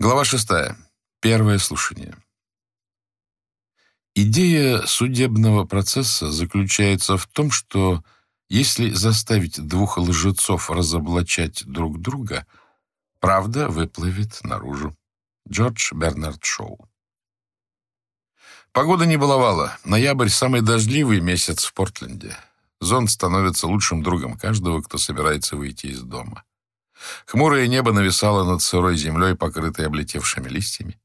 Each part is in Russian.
Глава шестая. Первое слушание. Идея судебного процесса заключается в том, что если заставить двух лжецов разоблачать друг друга, правда выплывет наружу. Джордж Бернард Шоу. Погода не баловала. Ноябрь – самый дождливый месяц в Портленде. Зонт становится лучшим другом каждого, кто собирается выйти из дома. Хмурое небо нависало над сырой землей, покрытой облетевшими листьями.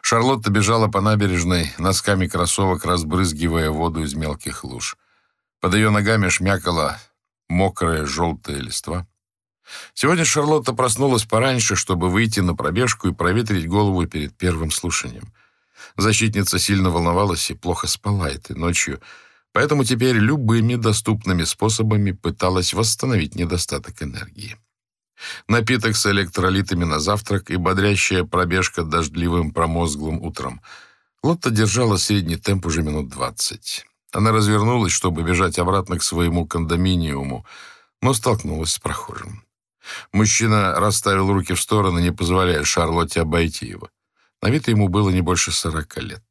Шарлотта бежала по набережной, носками кроссовок разбрызгивая воду из мелких луж. Под ее ногами шмякала мокрая желтая листва. Сегодня Шарлотта проснулась пораньше, чтобы выйти на пробежку и проветрить голову перед первым слушанием. Защитница сильно волновалась и плохо спала этой ночью, поэтому теперь любыми доступными способами пыталась восстановить недостаток энергии напиток с электролитами на завтрак и бодрящая пробежка дождливым промозглым утром. Лотта держала средний темп уже минут двадцать. Она развернулась, чтобы бежать обратно к своему кондоминиуму, но столкнулась с прохожим. Мужчина расставил руки в стороны, не позволяя Шарлотте обойти его. На вид ему было не больше сорока лет.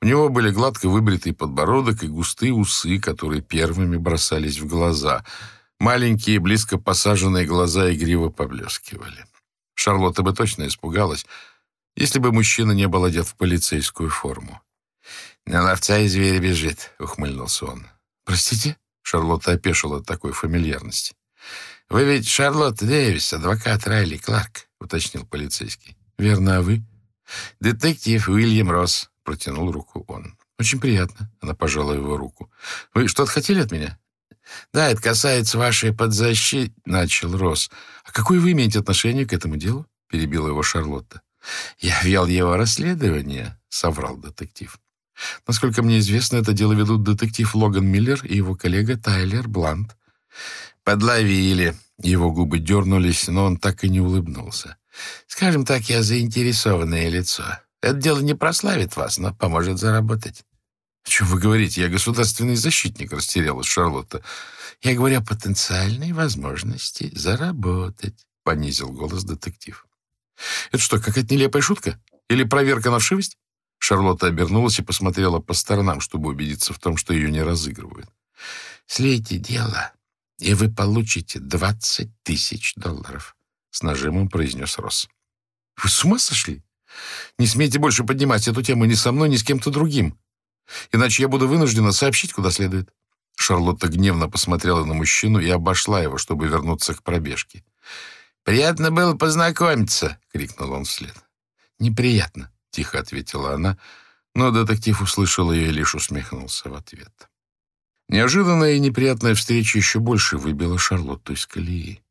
У него были гладко выбритый подбородок и густые усы, которые первыми бросались в глаза — Маленькие, близко посаженные глаза игриво поблескивали. Шарлотта бы точно испугалась, если бы мужчина не был одет в полицейскую форму. «На ловца и зверь бежит», — ухмыльнулся он. «Простите?» — Шарлотта опешила от такой фамильярности. «Вы ведь Шарлотта Дэвис, адвокат Райли Кларк», — уточнил полицейский. «Верно, а вы?» «Детектив Уильям Росс», — протянул руку он. «Очень приятно», — она пожала его руку. «Вы что-то хотели от меня?» «Да, это касается вашей подзащиты», — начал Росс. «А какое вы имеете отношение к этому делу?» — перебила его Шарлотта. «Я вел его расследование», — соврал детектив. «Насколько мне известно, это дело ведут детектив Логан Миллер и его коллега Тайлер Блант». «Подловили». Его губы дернулись, но он так и не улыбнулся. «Скажем так, я заинтересованное лицо. Это дело не прославит вас, но поможет заработать». — О чем вы говорите? Я государственный защитник, — растерялась Шарлотта. — Я говорю о потенциальной возможности заработать, — понизил голос детектив. — Это что, какая-то нелепая шутка? Или проверка на вшивость? Шарлотта обернулась и посмотрела по сторонам, чтобы убедиться в том, что ее не разыгрывают. — Слейте дело, и вы получите двадцать тысяч долларов, — с нажимом произнес Росс. — Вы с ума сошли? Не смейте больше поднимать эту тему ни со мной, ни с кем-то другим. Иначе я буду вынуждена сообщить, куда следует». Шарлотта гневно посмотрела на мужчину и обошла его, чтобы вернуться к пробежке. «Приятно было познакомиться!» — крикнул он вслед. «Неприятно», — тихо ответила она, но детектив услышал ее и лишь усмехнулся в ответ. Неожиданная и неприятная встреча еще больше выбила Шарлотту из колеи.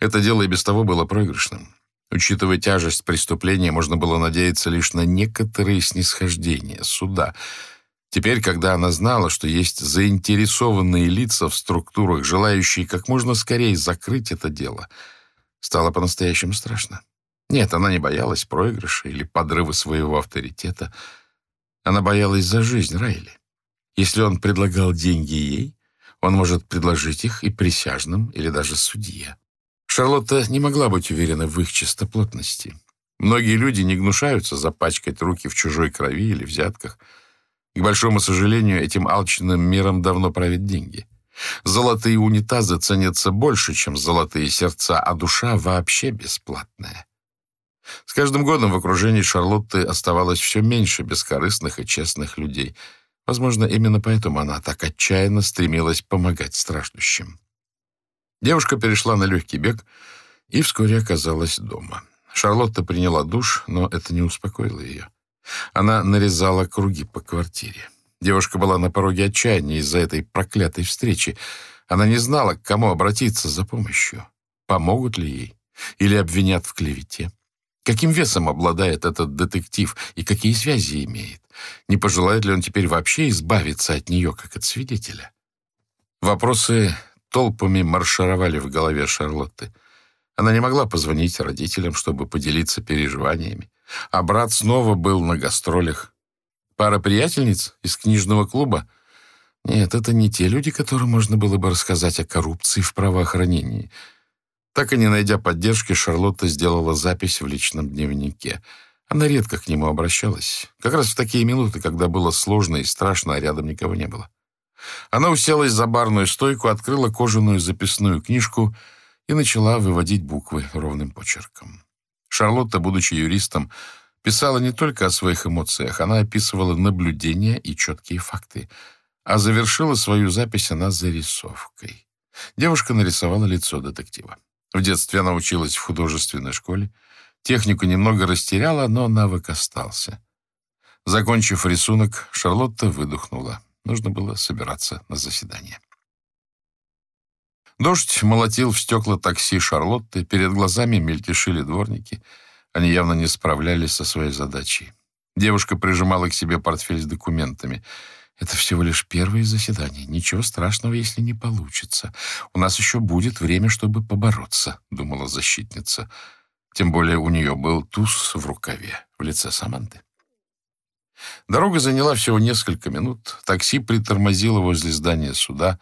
Это дело и без того было проигрышным. Учитывая тяжесть преступления, можно было надеяться лишь на некоторые снисхождения суда — Теперь, когда она знала, что есть заинтересованные лица в структурах, желающие как можно скорее закрыть это дело, стало по-настоящему страшно. Нет, она не боялась проигрыша или подрыва своего авторитета. Она боялась за жизнь Райли. Если он предлагал деньги ей, он может предложить их и присяжным, или даже судье. Шарлотта не могла быть уверена в их чистоплотности. Многие люди не гнушаются запачкать руки в чужой крови или взятках – к большому сожалению, этим алчным миром давно правят деньги. Золотые унитазы ценятся больше, чем золотые сердца, а душа вообще бесплатная. С каждым годом в окружении Шарлотты оставалось все меньше бескорыстных и честных людей. Возможно, именно поэтому она так отчаянно стремилась помогать страждущим. Девушка перешла на легкий бег и вскоре оказалась дома. Шарлотта приняла душ, но это не успокоило ее. Она нарезала круги по квартире. Девушка была на пороге отчаяния из-за этой проклятой встречи. Она не знала, к кому обратиться за помощью. Помогут ли ей? Или обвинят в клевете? Каким весом обладает этот детектив и какие связи имеет? Не пожелает ли он теперь вообще избавиться от нее, как от свидетеля? Вопросы толпами маршировали в голове Шарлотты. Она не могла позвонить родителям, чтобы поделиться переживаниями. А брат снова был на гастролях. Пара приятельниц из книжного клуба? Нет, это не те люди, которым можно было бы рассказать о коррупции в правоохранении. Так и не найдя поддержки, Шарлотта сделала запись в личном дневнике. Она редко к нему обращалась. Как раз в такие минуты, когда было сложно и страшно, а рядом никого не было. Она уселась за барную стойку, открыла кожаную записную книжку и начала выводить буквы ровным почерком. Шарлотта, будучи юристом, писала не только о своих эмоциях, она описывала наблюдения и четкие факты, а завершила свою запись она зарисовкой. Девушка нарисовала лицо детектива. В детстве она училась в художественной школе. Технику немного растеряла, но навык остался. Закончив рисунок, Шарлотта выдохнула. Нужно было собираться на заседание. Дождь молотил в стекла такси Шарлотты, перед глазами мельтешили дворники. Они явно не справлялись со своей задачей. Девушка прижимала к себе портфель с документами — это всего лишь первое заседание. Ничего страшного, если не получится. У нас еще будет время, чтобы побороться, — думала защитница. Тем более у нее был туз в рукаве в лице Саманты. Дорога заняла всего несколько минут. Такси притормозило возле здания суда.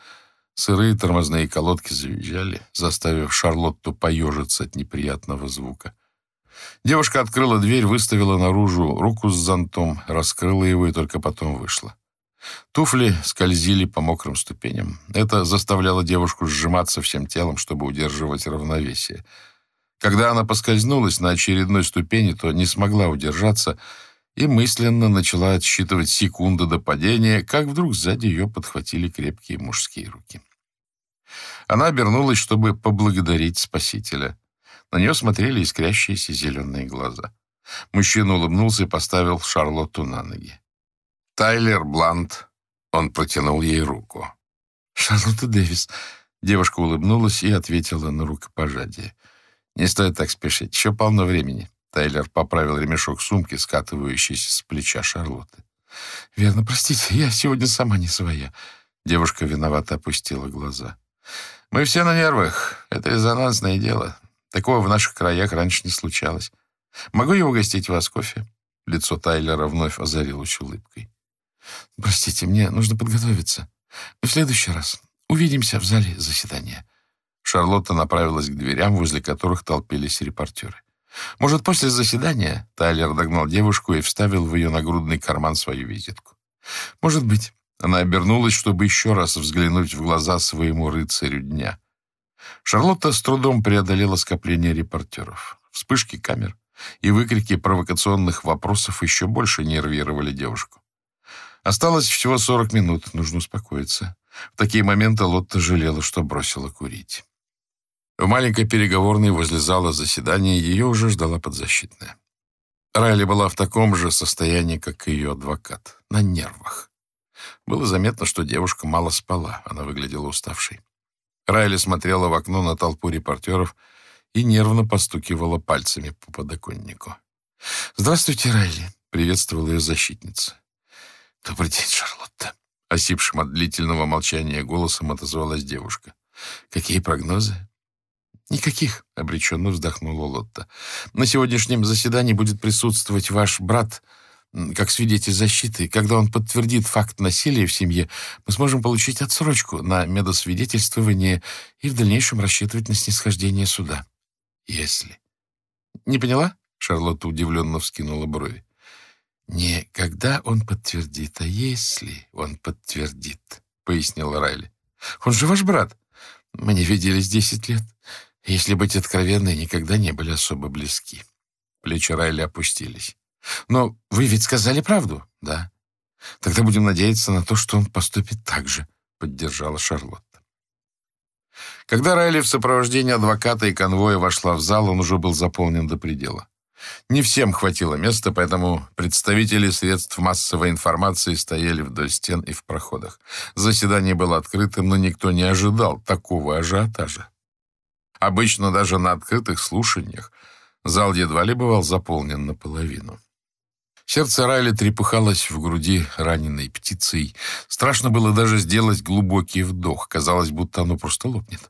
Сырые тормозные колодки завизжали, заставив Шарлотту поежиться от неприятного звука. Девушка открыла дверь, выставила наружу руку с зонтом, раскрыла его и только потом вышла. Туфли скользили по мокрым ступеням. Это заставляло девушку сжиматься всем телом, чтобы удерживать равновесие. Когда она поскользнулась на очередной ступени, то не смогла удержаться и мысленно начала отсчитывать секунды до падения, как вдруг сзади ее подхватили крепкие мужские руки. Она обернулась, чтобы поблагодарить спасителя. На нее смотрели искрящиеся зеленые глаза. Мужчина улыбнулся и поставил Шарлотту на ноги. Тайлер Блант. Он протянул ей руку. «Шарлотта Дэвис». Девушка улыбнулась и ответила на рукопожатие. «Не стоит так спешить. Еще полно времени». Тайлер поправил ремешок сумки, скатывающийся с плеча Шарлотты. «Верно, простите, я сегодня сама не своя». Девушка виновато опустила глаза. «Мы все на нервах. Это резонансное дело. Такого в наших краях раньше не случалось. Могу я угостить вас кофе?» Лицо Тайлера вновь озарилось улыбкой. Простите, мне нужно подготовиться. В следующий раз увидимся в зале заседания. Шарлотта направилась к дверям, возле которых толпились репортеры. Может, после заседания Тайлер догнал девушку и вставил в ее нагрудный карман свою визитку. Может быть. Она обернулась, чтобы еще раз взглянуть в глаза своему рыцарю дня. Шарлотта с трудом преодолела скопление репортеров. Вспышки камер и выкрики провокационных вопросов еще больше нервировали девушку. Осталось всего 40 минут, нужно успокоиться. В такие моменты Лотта жалела, что бросила курить. В маленькой переговорной возле зала заседания ее уже ждала подзащитная. Райли была в таком же состоянии, как и ее адвокат, на нервах. Было заметно, что девушка мало спала, она выглядела уставшей. Райли смотрела в окно на толпу репортеров и нервно постукивала пальцами по подоконнику. «Здравствуйте, Райли», — приветствовала ее защитница. «Добрый день, Шарлотта!» Осипшим от длительного молчания голосом отозвалась девушка. «Какие прогнозы?» «Никаких», — обреченно вздохнула Лотта. «На сегодняшнем заседании будет присутствовать ваш брат как свидетель защиты. Когда он подтвердит факт насилия в семье, мы сможем получить отсрочку на медосвидетельствование и в дальнейшем рассчитывать на снисхождение суда. Если...» «Не поняла?» — Шарлотта удивленно вскинула брови. «Не когда он подтвердит, а если он подтвердит», — пояснил Райли. «Он же ваш брат. Мы не виделись десять лет. Если быть откровенной, никогда не были особо близки». Плечи Райли опустились. «Но вы ведь сказали правду?» «Да». «Тогда будем надеяться на то, что он поступит так же», — поддержала Шарлотта. Когда Райли в сопровождении адвоката и конвоя вошла в зал, он уже был заполнен до предела. Не всем хватило места, поэтому представители средств массовой информации стояли вдоль стен и в проходах. Заседание было открытым, но никто не ожидал такого ажиотажа. Обычно даже на открытых слушаниях зал едва ли бывал заполнен наполовину. Сердце Райли трепыхалось в груди раненой птицей. Страшно было даже сделать глубокий вдох. Казалось, будто оно просто лопнет.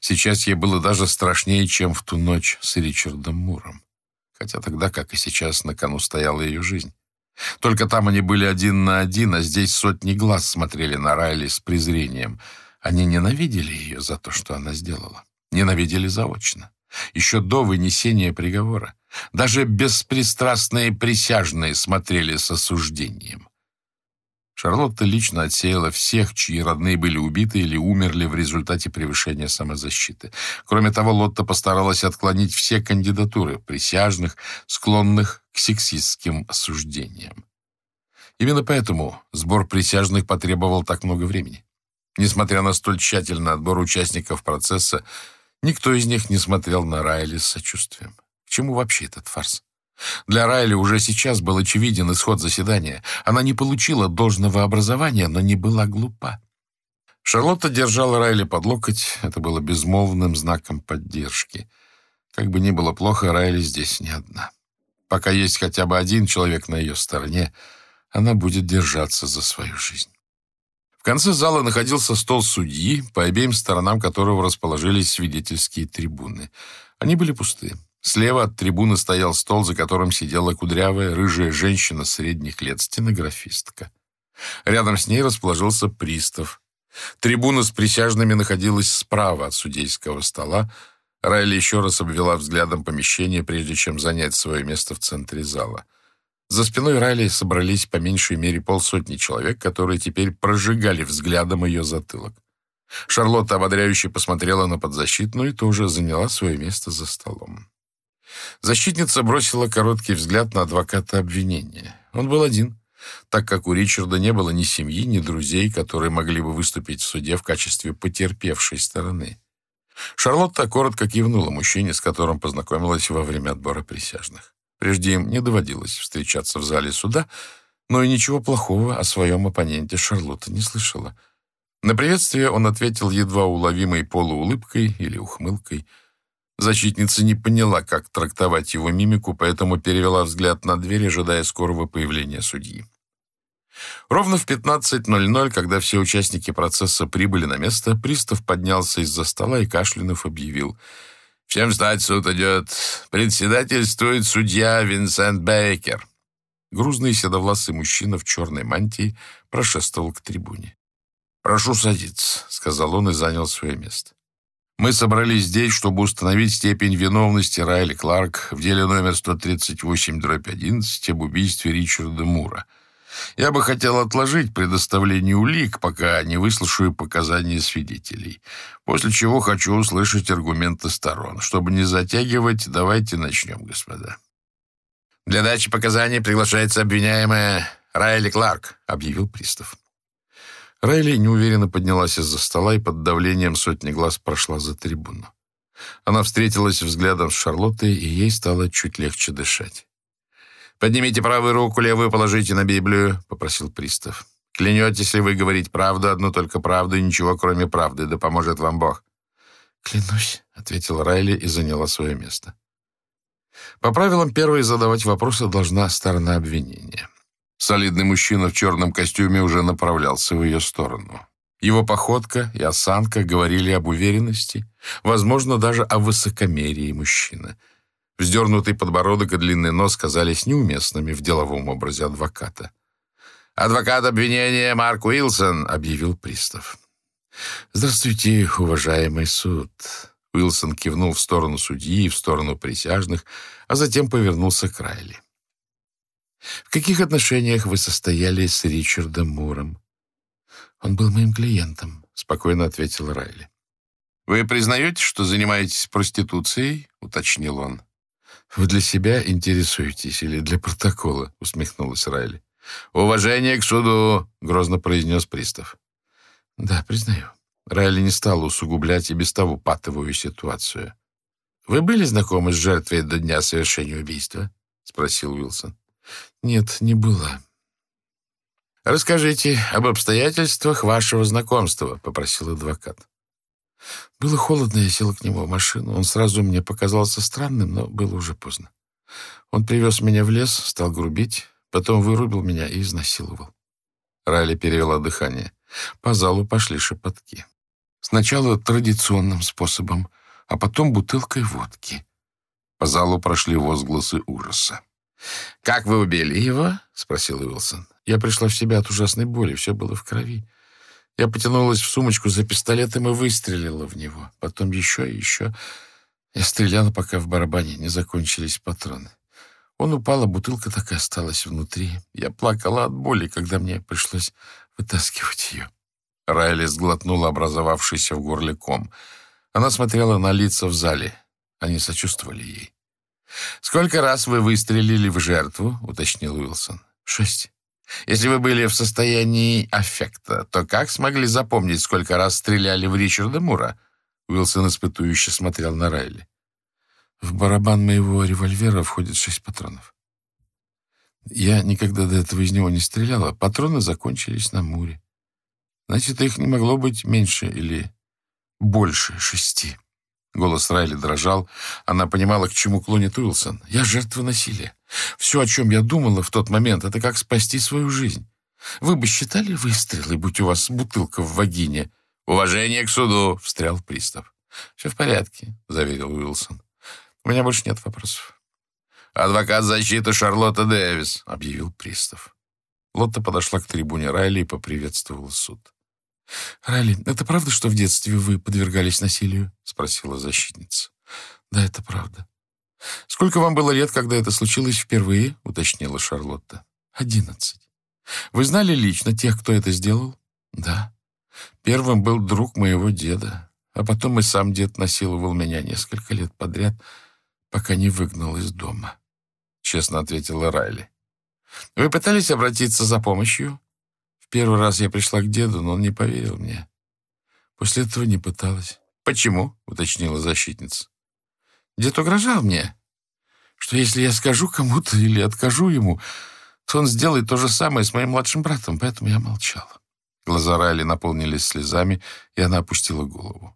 Сейчас ей было даже страшнее, чем в ту ночь с Ричардом Муром хотя тогда, как и сейчас, на кону стояла ее жизнь. Только там они были один на один, а здесь сотни глаз смотрели на Райли с презрением. Они ненавидели ее за то, что она сделала. Ненавидели заочно, еще до вынесения приговора. Даже беспристрастные присяжные смотрели с осуждением. Шарлотта лично отсеяла всех, чьи родные были убиты или умерли в результате превышения самозащиты. Кроме того, Лотта постаралась отклонить все кандидатуры присяжных, склонных к сексистским осуждениям. Именно поэтому сбор присяжных потребовал так много времени. Несмотря на столь тщательный отбор участников процесса, никто из них не смотрел на Райли с сочувствием. К чему вообще этот фарс? Для Райли уже сейчас был очевиден исход заседания. Она не получила должного образования, но не была глупа. Шарлотта держала Райли под локоть. Это было безмолвным знаком поддержки. Как бы ни было плохо, Райли здесь не одна. Пока есть хотя бы один человек на ее стороне, она будет держаться за свою жизнь. Конце зала находился стол судьи, по обеим сторонам которого расположились свидетельские трибуны. Они были пусты. Слева от трибуны стоял стол, за которым сидела кудрявая, рыжая женщина средних лет, стенографистка. Рядом с ней расположился пристав. Трибуна с присяжными находилась справа от судейского стола. Райли еще раз обвела взглядом помещение, прежде чем занять свое место в центре зала. За спиной Райли собрались по меньшей мере полсотни человек, которые теперь прожигали взглядом ее затылок. Шарлотта ободряюще посмотрела на подзащитную и тоже заняла свое место за столом. Защитница бросила короткий взгляд на адвоката обвинения. Он был один, так как у Ричарда не было ни семьи, ни друзей, которые могли бы выступить в суде в качестве потерпевшей стороны. Шарлотта коротко кивнула мужчине, с которым познакомилась во время отбора присяжных. Прежде им не доводилось встречаться в зале суда, но и ничего плохого о своем оппоненте Шарлотта не слышала. На приветствие он ответил едва уловимой полуулыбкой или ухмылкой – Защитница не поняла, как трактовать его мимику, поэтому перевела взгляд на дверь, ожидая скорого появления судьи. Ровно в 15.00, когда все участники процесса прибыли на место, пристав поднялся из-за стола и кашлянув объявил. «Всем встать, суд идет. Председательствует судья Винсент Бейкер». Грузный седовласый мужчина в черной мантии прошествовал к трибуне. «Прошу садиться», — сказал он и занял свое место. Мы собрались здесь, чтобы установить степень виновности Райли Кларк в деле номер 138-11 об убийстве Ричарда Мура. Я бы хотел отложить предоставление улик, пока не выслушаю показания свидетелей. После чего хочу услышать аргументы сторон. Чтобы не затягивать, давайте начнем, господа. «Для дачи показаний приглашается обвиняемая Райли Кларк», — объявил пристав. Райли неуверенно поднялась из-за стола и под давлением сотни глаз прошла за трибуну. Она встретилась взглядом с Шарлоттой, и ей стало чуть легче дышать. «Поднимите правую руку, левую положите на Библию», — попросил пристав. «Клянетесь ли вы говорить правду, одну только правду и ничего, кроме правды, да поможет вам Бог?» «Клянусь», — ответила Райли и заняла свое место. По правилам, первой задавать вопросы должна сторона обвинения. Солидный мужчина в черном костюме уже направлялся в ее сторону. Его походка и осанка говорили об уверенности, возможно, даже о высокомерии мужчины. Вздернутый подбородок и длинный нос казались неуместными в деловом образе адвоката. «Адвокат обвинения Марк Уилсон», — объявил пристав. «Здравствуйте, уважаемый суд». Уилсон кивнул в сторону судьи и в сторону присяжных, а затем повернулся к Райли. В каких отношениях вы состояли с Ричардом Муром? Он был моим клиентом, спокойно ответил Райли. Вы признаете, что занимаетесь проституцией? уточнил он. Вы для себя интересуетесь или для протокола? усмехнулась Райли. Уважение к суду, грозно произнес пристав. Да, признаю. Райли не стал усугублять и без того патовую ситуацию. «Вы были знакомы с жертвой до дня совершения убийства?» — спросил Уилсон. Нет, не было. Расскажите об обстоятельствах вашего знакомства, попросил адвокат. Было холодно, я села к нему в машину. Он сразу мне показался странным, но было уже поздно. Он привез меня в лес, стал грубить, потом вырубил меня и изнасиловал. Райли перевела дыхание. По залу пошли шепотки. Сначала традиционным способом, а потом бутылкой водки. По залу прошли возгласы ужаса. «Как вы убили его?» — спросил Уилсон. Я пришла в себя от ужасной боли, все было в крови. Я потянулась в сумочку за пистолетом и выстрелила в него. Потом еще и еще. Я стреляла, пока в барабане не закончились патроны. Он упал, а бутылка так и осталась внутри. Я плакала от боли, когда мне пришлось вытаскивать ее. Райли сглотнула образовавшийся в горле ком. Она смотрела на лица в зале. Они сочувствовали ей. «Сколько раз вы выстрелили в жертву?» — уточнил Уилсон. «Шесть. Если вы были в состоянии аффекта, то как смогли запомнить, сколько раз стреляли в Ричарда Мура?» Уилсон испытующе смотрел на Райли. «В барабан моего револьвера входит шесть патронов. Я никогда до этого из него не стреляла. Патроны закончились на Муре. Значит, их не могло быть меньше или больше шести». Голос Райли дрожал. Она понимала, к чему клонит Уилсон. «Я жертва насилия. Все, о чем я думала в тот момент, это как спасти свою жизнь. Вы бы считали выстрелы, будь у вас бутылка в вагине?» «Уважение к суду!» — встрял пристав. «Все в порядке», — заверил Уилсон. «У меня больше нет вопросов». «Адвокат защиты Шарлотта Дэвис», — объявил пристав. Лотта подошла к трибуне Райли и поприветствовала суд. «Райли, это правда, что в детстве вы подвергались насилию?» — спросила защитница. «Да, это правда». «Сколько вам было лет, когда это случилось впервые?» — уточнила Шарлотта. «Одиннадцать». «Вы знали лично тех, кто это сделал?» «Да. Первым был друг моего деда, а потом и сам дед насиловал меня несколько лет подряд, пока не выгнал из дома», — честно ответила Райли. «Вы пытались обратиться за помощью?» Первый раз я пришла к деду, но он не поверил мне. После этого не пыталась. «Почему?» — уточнила защитница. «Дед угрожал мне, что если я скажу кому-то или откажу ему, то он сделает то же самое с моим младшим братом, поэтому я молчала». Глаза Райли наполнились слезами, и она опустила голову.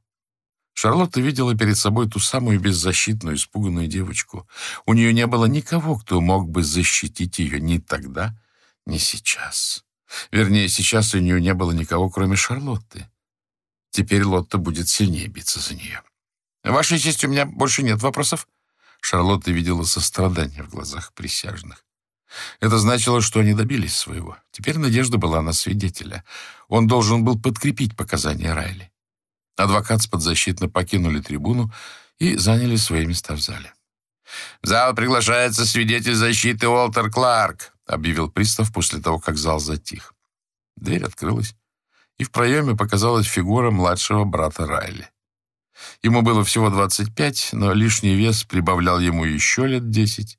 Шарлотта видела перед собой ту самую беззащитную, испуганную девочку. У нее не было никого, кто мог бы защитить ее ни тогда, ни сейчас. Вернее, сейчас у нее не было никого, кроме Шарлотты. Теперь Лотта будет сильнее биться за нее. «Ваша честь, у меня больше нет вопросов?» Шарлотта видела сострадание в глазах присяжных. Это значило, что они добились своего. Теперь надежда была на свидетеля. Он должен был подкрепить показания Райли. Адвокат с подзащитно покинули трибуну и заняли свои места в зале. «В зал приглашается свидетель защиты Уолтер Кларк», объявил пристав после того, как зал затих. Дверь открылась, и в проеме показалась фигура младшего брата Райли. Ему было всего 25, но лишний вес прибавлял ему еще лет 10.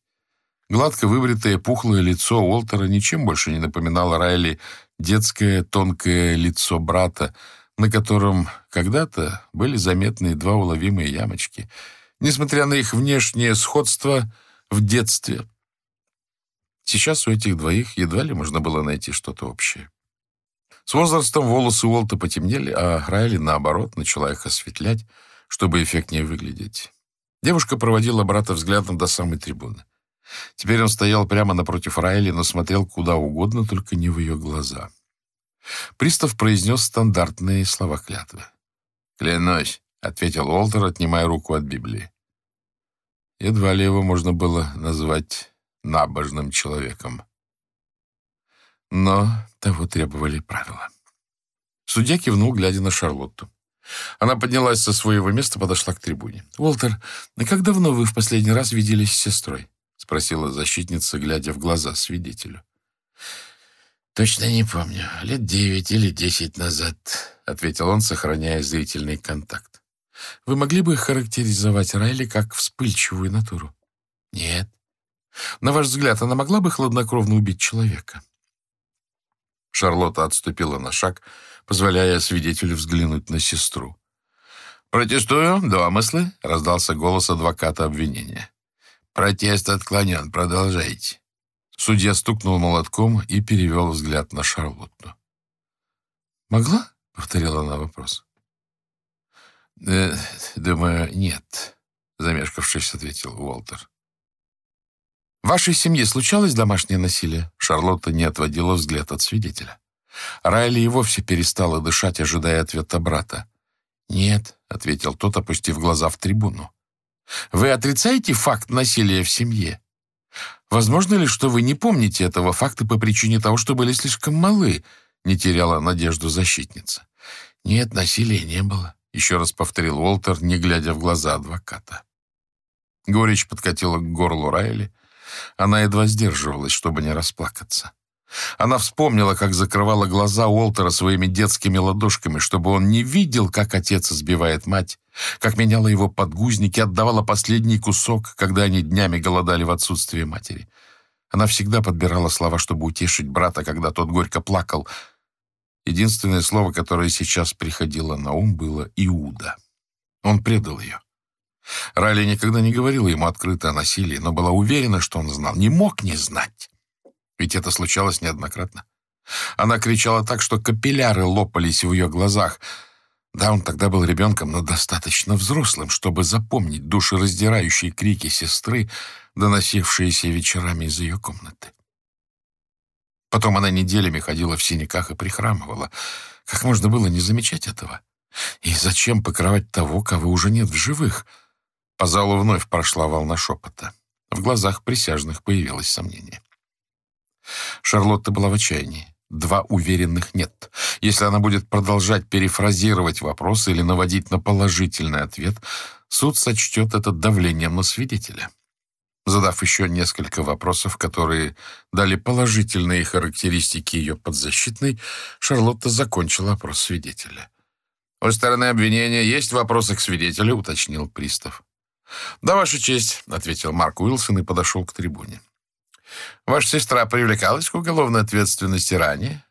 Гладко выбритое пухлое лицо Уолтера ничем больше не напоминало Райли детское тонкое лицо брата, на котором когда-то были заметны два уловимые ямочки. Несмотря на их внешнее сходство, в детстве Сейчас у этих двоих едва ли можно было найти что-то общее. С возрастом волосы Уолта потемнели, а Райли, наоборот, начала их осветлять, чтобы эффектнее выглядеть. Девушка проводила брата взглядом до самой трибуны. Теперь он стоял прямо напротив Райли, но смотрел куда угодно, только не в ее глаза. Пристав произнес стандартные слова клятвы. «Клянусь», — ответил Уолтер, отнимая руку от Библии. Едва ли его можно было назвать набожным человеком. Но того требовали правила. Судья кивнул, глядя на Шарлотту. Она поднялась со своего места, подошла к трибуне. «Уолтер, как давно вы в последний раз виделись с сестрой?» — спросила защитница, глядя в глаза свидетелю. «Точно не помню. Лет девять или десять назад», — ответил он, сохраняя зрительный контакт. «Вы могли бы характеризовать Райли как вспыльчивую натуру?» «Нет. На ваш взгляд, она могла бы хладнокровно убить человека? Шарлотта отступила на шаг, позволяя свидетелю взглянуть на сестру. «Протестую. Домыслы?» — раздался голос адвоката обвинения. «Протест отклонен. Продолжайте». Судья стукнул молотком и перевел взгляд на Шарлотту. «Могла?» — повторила она вопрос. «Э, «Думаю, нет», — замешкавшись, ответил Уолтер. В вашей семье случалось домашнее насилие? Шарлотта не отводила взгляд от свидетеля. Райли и вовсе перестала дышать, ожидая ответа брата. «Нет», — ответил тот, опустив глаза в трибуну. «Вы отрицаете факт насилия в семье? Возможно ли, что вы не помните этого факта по причине того, что были слишком малы?» — не теряла надежду защитница. Нет, насилия не было, еще раз повторил Уолтер, не глядя в глаза адвоката. Горечь подкатила к горлу Райли. Она едва сдерживалась, чтобы не расплакаться. Она вспомнила, как закрывала глаза Уолтера своими детскими ладошками, чтобы он не видел, как отец избивает мать, как меняла его подгузники, отдавала последний кусок, когда они днями голодали в отсутствие матери. Она всегда подбирала слова, чтобы утешить брата, когда тот горько плакал. Единственное слово, которое сейчас приходило на ум, было «Иуда». Он предал ее. Райли никогда не говорила ему открыто о насилии, но была уверена, что он знал. Не мог не знать. Ведь это случалось неоднократно. Она кричала так, что капилляры лопались в ее глазах. Да, он тогда был ребенком, но достаточно взрослым, чтобы запомнить душераздирающие крики сестры, доносившиеся вечерами из ее комнаты. Потом она неделями ходила в синяках и прихрамывала. Как можно было не замечать этого? И зачем покрывать того, кого уже нет в живых? По залу вновь прошла волна шепота. В глазах присяжных появилось сомнение. Шарлотта была в отчаянии. Два уверенных «нет». Если она будет продолжать перефразировать вопросы или наводить на положительный ответ, суд сочтет это давлением на свидетеля. Задав еще несколько вопросов, которые дали положительные характеристики ее подзащитной, Шарлотта закончила опрос свидетеля. «У стороны обвинения есть вопросы к свидетелю?» — уточнил пристав. «Да, Ваша честь», — ответил Марк Уилсон и подошел к трибуне. Ваша сестра привлекалась к уголовной ответственности ранее?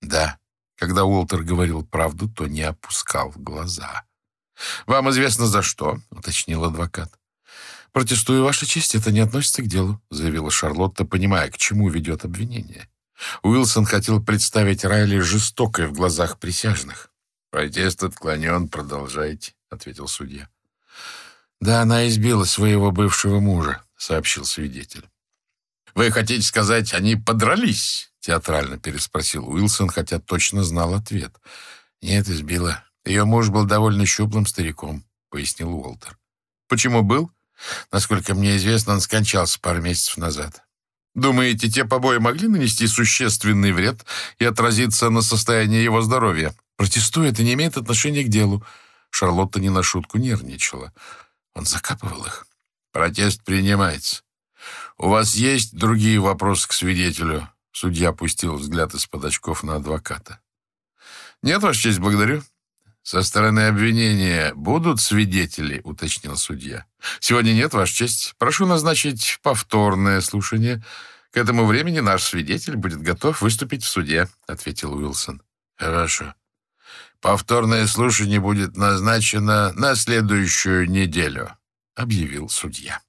Да. Когда Уолтер говорил правду, то не опускал глаза. Вам известно за что? Уточнил адвокат. «Протестую, Ваша честь, это не относится к делу», заявила Шарлотта, понимая, к чему ведет обвинение. Уилсон хотел представить Райли жестокой в глазах присяжных. «Протест отклонен, продолжайте», — ответил судья. «Да, она избила своего бывшего мужа», — сообщил свидетель. «Вы хотите сказать, они подрались?» — театрально переспросил Уилсон, хотя точно знал ответ. «Нет, избила. Ее муж был довольно щуплым стариком», — пояснил Уолтер. «Почему был?» «Насколько мне известно, он скончался пару месяцев назад». «Думаете, те побои могли нанести существенный вред и отразиться на состоянии его здоровья?» «Протестую, это не имеет отношения к делу». Шарлотта не на шутку нервничала. Он закапывал их. «Протест принимается. «У вас есть другие вопросы к свидетелю?» Судья опустил взгляд из-под очков на адвоката. «Нет, Ваша честь, благодарю». «Со стороны обвинения будут свидетели?» — уточнил судья. «Сегодня нет, Ваша честь. Прошу назначить повторное слушание. К этому времени наш свидетель будет готов выступить в суде», — ответил Уилсон. «Хорошо. Повторное слушание будет назначено на следующую неделю», — объявил судья.